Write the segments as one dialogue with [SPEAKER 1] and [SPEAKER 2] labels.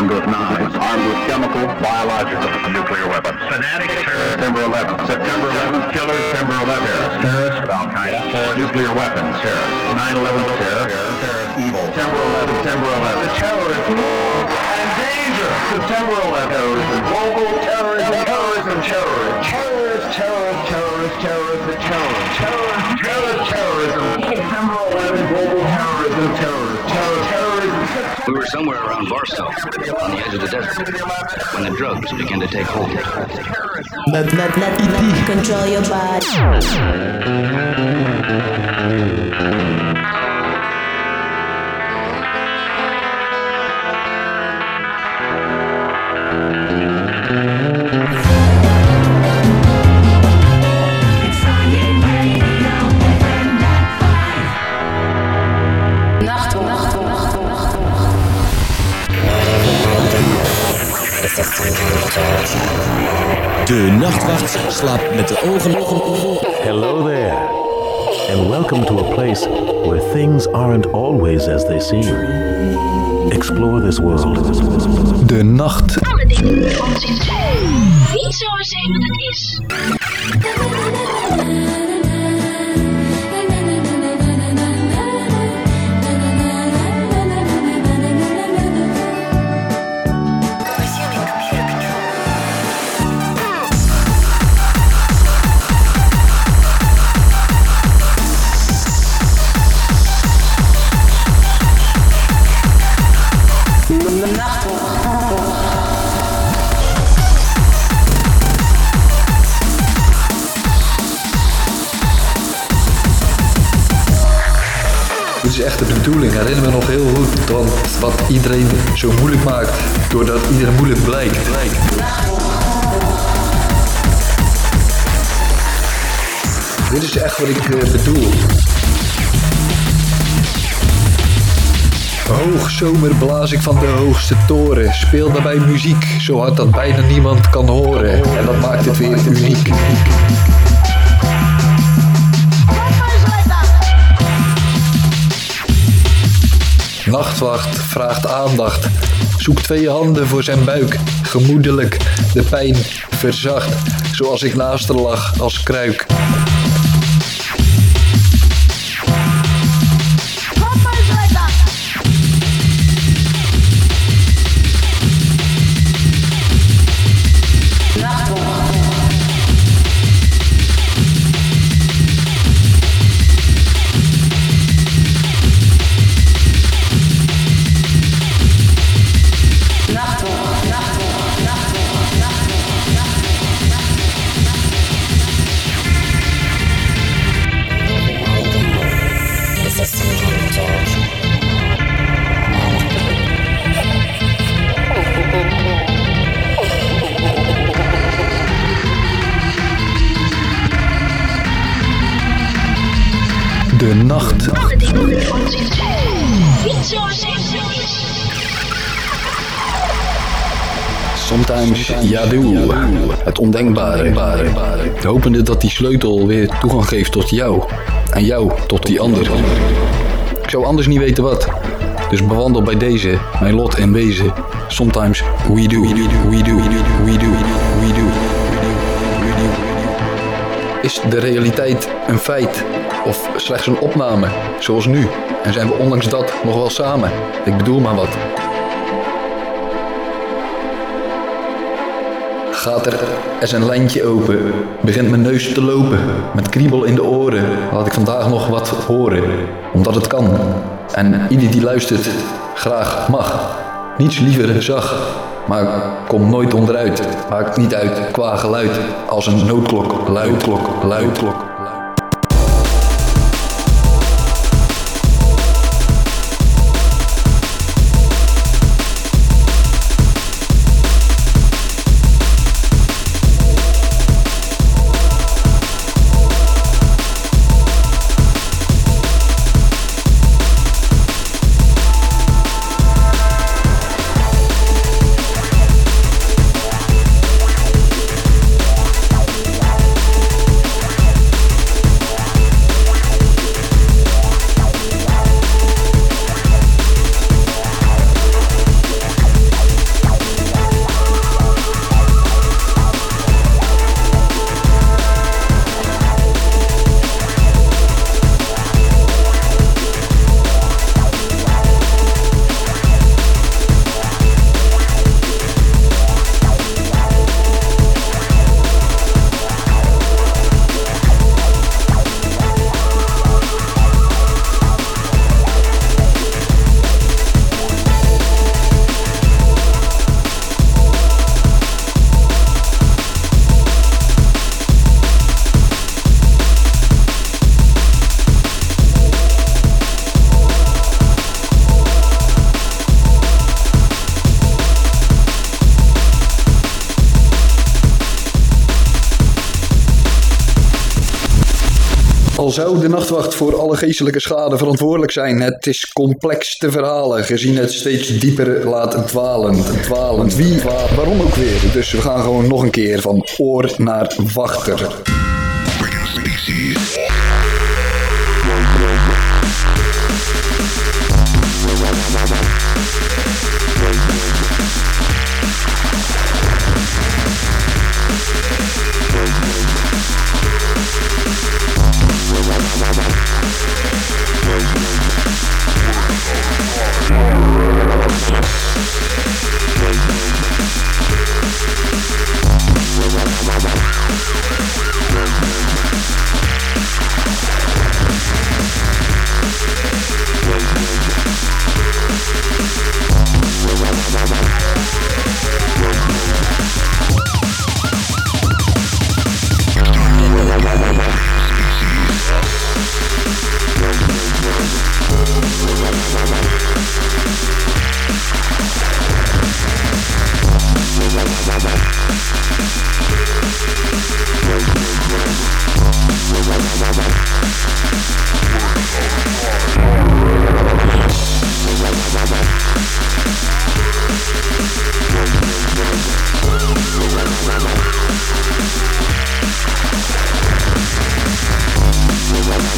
[SPEAKER 1] armed with knives, armed with chemical, biological, nuclear weapons. Fanatics, September 11th. September 11th, killers, September 11th. Terrorists, Al-Qaeda, nuclear weapons, terrorists. 9-11 terror, terrorist evil. September 11th, September 11th. The terrorists and danger. September 11th, terrorism, global terrorism, terrorism, terrorism. Terrorist, terrorist, terrorist, terrorist, terrorist, terrorist, terrorist, terrorism. September 11th, global terrorism, terrorism.
[SPEAKER 2] We were somewhere around Barstow, on the edge of the desert, when the drugs began to take hold.
[SPEAKER 3] Let, let, let EP.
[SPEAKER 4] Control your body.
[SPEAKER 5] De nachtwacht slaapt met de ogen
[SPEAKER 6] Hello there, and welcome to a place where things aren't always as they seem. Explore this world.
[SPEAKER 7] De nacht.
[SPEAKER 8] Alle dingen die onzin zijn. Niet zoals even het is.
[SPEAKER 7] Dit is echt de bedoeling. Herinner me nog heel goed. Want wat iedereen zo moeilijk maakt, doordat iedereen moeilijk blijkt. Dit is echt wat ik eh, bedoel. Hoog zomer blaas ik van de hoogste toren. Speel daarbij muziek, zo hard dat bijna niemand kan horen. En dat maakt het weer uniek. Nachtwacht vraagt aandacht. Zoek twee handen voor zijn buik. Gemoedelijk de pijn verzacht. Zoals ik naast haar lag als kruik.
[SPEAKER 8] Is.
[SPEAKER 7] Sometimes doe. Het ondenkbare. Hopende dat die sleutel weer toegang geeft tot jou. En jou tot die ander. Ik zou anders niet weten wat. Dus bewandel bij deze mijn lot en wezen. Sometimes we do. We do. We do. We do. We do. Is de realiteit een feit of slechts een opname, zoals nu? En zijn we ondanks dat nog wel samen? Ik bedoel maar wat. Gaat er eens een lijntje open, begint mijn neus te lopen, met kriebel in de oren, laat ik vandaag nog wat horen, omdat het kan. En ieder die luistert graag mag, niets liever zag, maar kom nooit onderuit, maakt niet uit qua geluid, als een noodklok, luidklok, luidklok. Al zou de nachtwacht voor alle geestelijke schade verantwoordelijk zijn, het is complex te verhalen, gezien het steeds dieper laat dwalen. dwalen. Wie, waar, waarom ook weer? Dus we gaan gewoon nog een keer van oor naar wachter.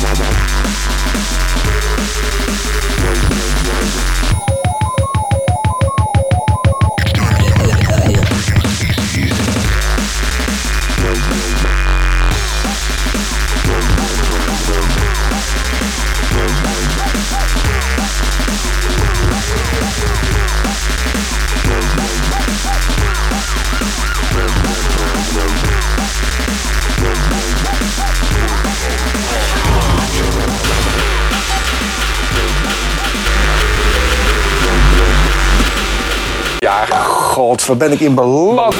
[SPEAKER 9] Yeah. Waar ben ik in beland?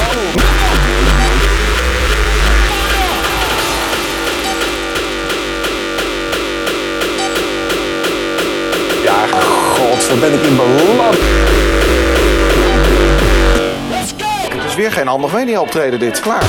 [SPEAKER 9] Ja, god, waar ben ik in beland? Het is weer geen handig media optreden dit, klaar.